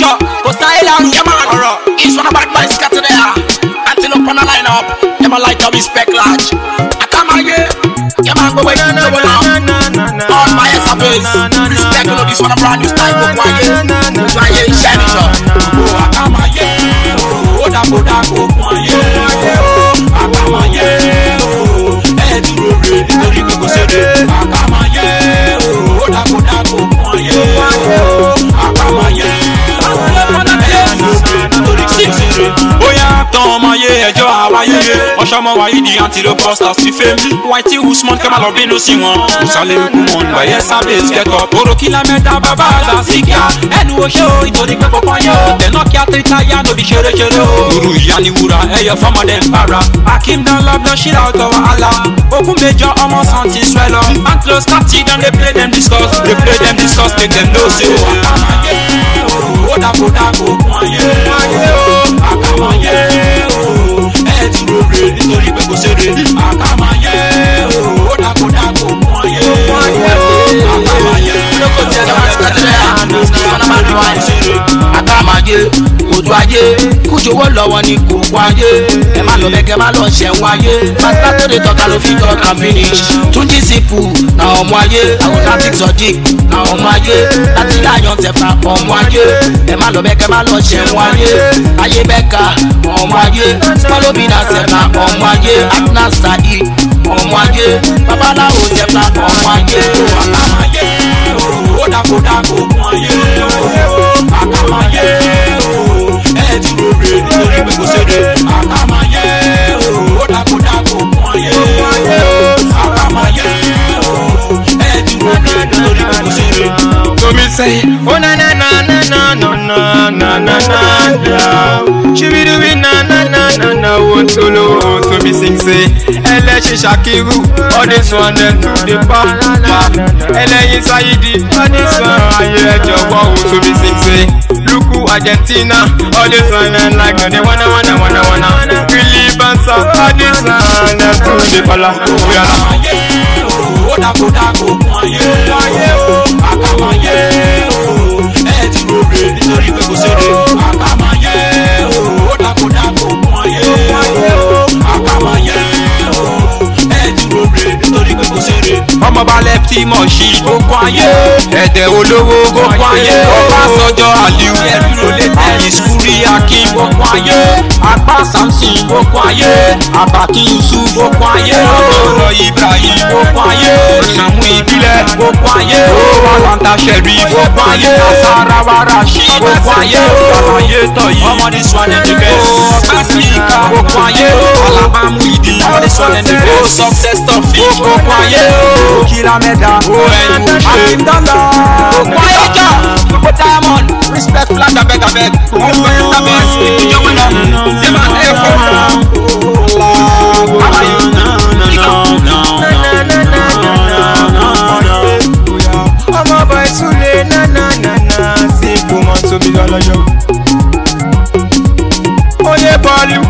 jọ kò sáyé lárú ẹ máa rọrọ ìṣúná gbàgbà ìṣkàtìrẹ à àti ló pọnà line up ẹ máa light up respect large àtàmáyé ẹ máa gbogbo ẹ ní ìwé náà all my head surface respect ló di sọ́nà brand new style gbogbo ayé gbogbo ayé iṣẹ́ nìjọ gbogbo àtàmáyé ó dàgbò dàgbò mọ̀ ayé. ọ̀ṣọ́mọ wa yìí di antilope stars ti fame whitey usman kẹ́ máa lọ bínú sí wọn musalem kumon bayẹ sábẹ́sì kẹ́kọ̀ọ́ orokila mẹ́ta bàbá àgbà síkà ẹnu oṣé o ìtòrí pé kọ̀ọ̀kan yẹ o tẹ̀nà kí a ti ta ya níbi ṣeréṣeré o. lóru ìyá ni wúrà ẹyẹ fọmọdé ń bára akim dan love lọ ṣíra ọ̀tọ̀ wàhálà ogun mẹjọ ọmọ san ti sọ ẹ lọ antelope start ti dem dey play dem discuss dey play dem discuss make dem know say o. àkàmọ̀yé o oh, ó kò ṣeré àkàmáyé ó dàgbò dàgbò mú wọn yé àkàmáyé lókòtì ẹ̀dá wọn ti kẹ́tẹ́lẹ̀ àná ìsìnkú ọ̀nàmọ́dún wa ìṣeré àkàmáyé òtún ajé jowó lọ́wọ́ ní gbogbo ayé ẹ má lọ bẹ́ẹ̀ kẹ́ má lọ ṣẹ̀wọ̀n ayé pásítà tó lè tọ́ka ló fi tọ́ka finish túnjí sípù na ọmọ ayé àwọn láti sọ́jì na ọmọ ayé láti láyàn tẹ̀fà ọmọ ayé ẹ má lọ bẹ́ẹ̀ kẹ́ má lọ ṣẹ̀wọ̀n ayé ayé bẹ́ẹ̀ka ọmọ ayé smallobina sẹ̀fà ọmọ ayé atlas sahi ọmọ ayé babaláwo sẹ̀fà ọmọ ayé ọmọ ayé ó dàkúdàkú ọmọ ayé ó. say, Oh na na na na na na na na na na She be doing na na na na na one solo So me sing say, Ele she shakiru All this one then to the pa pa Ele is Saidi All this one I hear Jawa So me sing say, Look who Argentina All this one and like They wanna wanna wanna wanna Really bounce up All this one then to the pala Oh yeah Oh dago dago Oh yeah lẹ́pítì mọ̀ṣí kókó ayé ẹ̀dẹ̀ olówó kókó ayé ọbásanjọ́ aliu ẹ̀yìn sukuri akin kókó ayé apá samson kókó ayé abakinsu kókó ayé ọlọ́rọ̀ ibrahim kókó ayé ṣàmú ìbílẹ̀ kókó ayé owó àlàntà ṣẹ̀rí kókó ayé asarawa rashi kókó ayé ọ̀nà ayé tọ̀ yìí ọmọdé sọ ní dìbẹ́ ọgbà sí ìka kókó ayé alábàmù ìdí ọmọdé sọ ní dìbẹ́ success tọ̀ fi kókó ayé la meda Akim Danda Kwaija Koko Diamond Respect flash abeg abeg Koko West abeg Ijo wina Zeman Eko Ọmọ bọ̀ ìtúlẹ̀ náà náà náà náà sí ìgbìmọ̀ tóbi lọ́lọ́yọ̀. Oyè bọ́ọ̀lù.